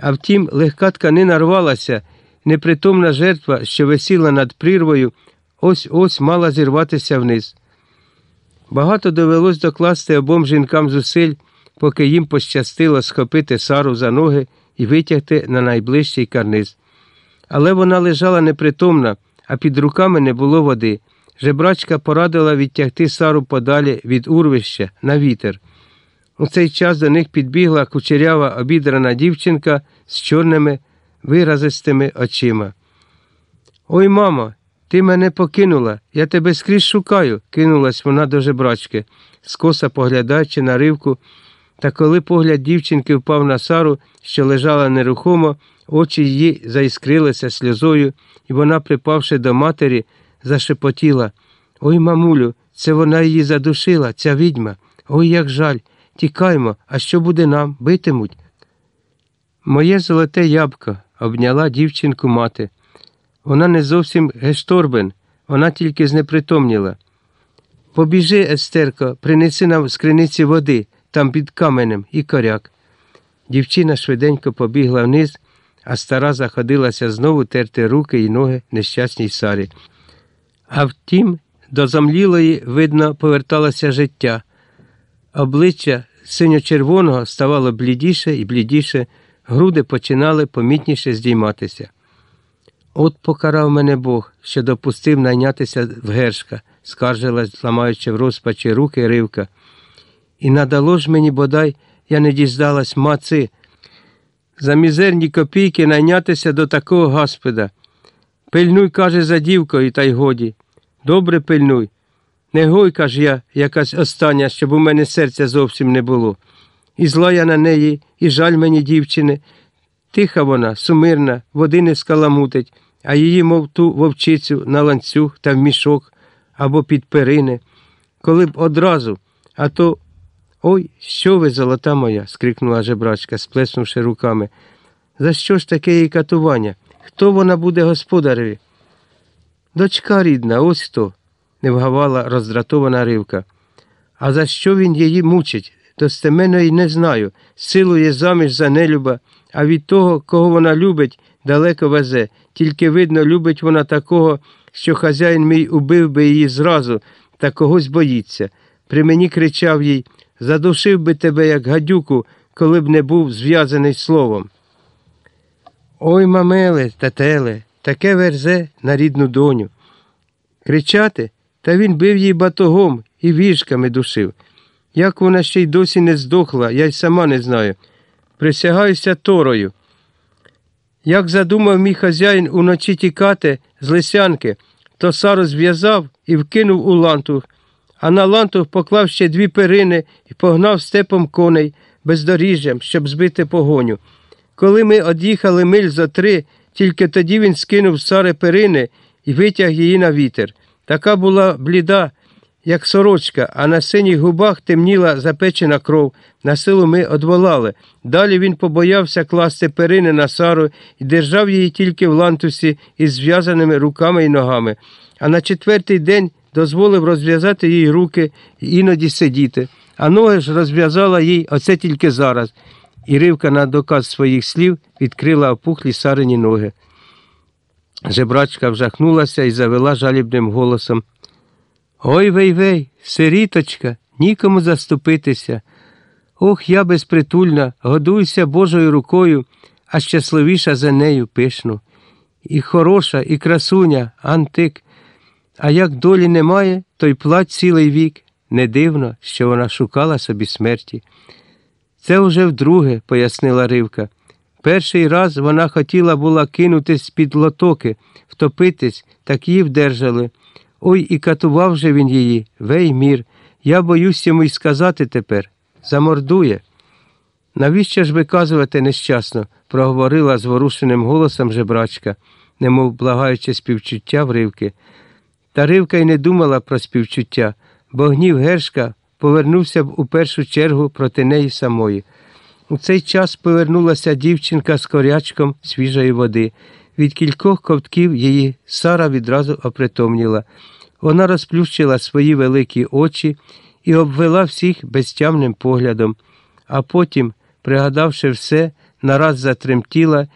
А втім, легка тканина рвалася, непритомна жертва, що висіла над прірвою, ось ось мала зірватися вниз. Багато довелось докласти обом жінкам зусиль, поки їм пощастило схопити Сару за ноги і витягти на найближчий карниз. Але вона лежала непритомна, а під руками не було води. Жебрачка порадила відтягти Сару подалі від урвища на вітер. У цей час до них підбігла кучерява обідрана дівчинка з чорними виразистими очима. Ой, мамо, ти мене покинула, я тебе скрізь шукаю, кинулась вона до жебрачки, скоса поглядаючи на ривку, та коли погляд дівчинки впав на Сару, що лежала нерухомо, очі її заіскрилися сльозою, і вона, припавши до матері, зашепотіла. Ой, мамулю, це вона її задушила, ця відьма. Ой, як жаль. Тікаймо, а що буде нам? Битимуть. Моє золоте ябко обняла дівчинку мати. Вона не зовсім гешторбен, вона тільки знепритомніла. Побіжи, Естерко, принеси нам з криниці води, там під каменем і коряк. Дівчина швиденько побігла вниз, а стара заходилася знову терти руки і ноги нещасній Сарі. А втім, до замлілої, видно, поверталося життя. Обличчя синьо-червоного ставало блідіше і блідіше, груди починали помітніше здійматися. От покарав мене Бог, що допустив найнятися в гершка, скаржилась, ламаючи в розпачі руки ривка. І надало ж мені, бодай, я не діждалась маци. За мізерні копійки найнятися до такого гаспеда. Пильнуй, каже, за дівкою, та й годі. Добре пильнуй. Не гойка ж я, якась остання, щоб у мене серця зовсім не було. І зла я на неї, і жаль мені дівчини. Тиха вона, сумирна, води не скаламутить, а її, мов ту вовчицю, на ланцюг та в мішок або під перини. Коли б одразу, а то. Ой, що ви, золота моя, скрикнула жебрачка, сплеснувши руками. За що ж таке її катування? Хто вона буде господареві? Дочка рідна, ось хто, не вгавала роздратована ривка. А за що він її мучить? Достеменно й не знаю. Силує заміж за нелюба, а від того, кого вона любить, далеко везе. Тільки видно, любить вона такого, що хазяїн мій убив би її зразу, та когось боїться. При мені кричав їй задушив би тебе, як гадюку, коли б не був зв'язаний словом. Ой, мамеле, тателе, таке верзе на рідну доню. Кричати, та він бив її батогом і віжками душив. Як вона ще й досі не здохла, я й сама не знаю. Присягаюся торою. Як задумав мій хазяїн уночі тікати з лисянки, то Сару зв'язав і вкинув у лантух, а на лантух поклав ще дві перини і погнав степом коней бездоріжжям, щоб збити погоню. Коли ми од'їхали миль за три, тільки тоді він скинув Сари перини і витяг її на вітер. Така була бліда, як сорочка, а на синіх губах темніла запечена кров. На силу ми одволали. Далі він побоявся класти перини на Сару і держав її тільки в лантусі із зв'язаними руками і ногами. А на четвертий день дозволив розв'язати їй руки і іноді сидіти. А ноги ж розв'язала їй оце тільки зараз. І Ривка на доказ своїх слів відкрила опухлі сарині ноги. Жебрачка вжахнулася і завела жалібним голосом. Ой вей вей, сиріточка, нікому заступитися. Ох, я безпритульна, годуюся Божою рукою, а щасливіша за нею пишну. І хороша, і красуня, антик. А як долі немає, то й плать цілий вік. Не дивно, що вона шукала собі смерті. Це вже вдруге, пояснила Ривка. Перший раз вона хотіла була кинутись з-під лотоки, втопитись, так її вдержали. Ой, і катував же він її, вей мір. Я боюсь йому й сказати тепер. Замордує. Навіщо ж виказувати нещасно? проговорила зворушеним голосом жебрачка, немов благаючи співчуття в Ривки. Та Ривка й не думала про співчуття, бо гнів Гершка повернувся б у першу чергу проти неї самої. У цей час повернулася дівчинка з корячком свіжої води. Від кількох ковтків її Сара відразу опритомніла. Вона розплющила свої великі очі і обвела всіх безтямним поглядом, а потім, пригадавши все, нараз затремтіла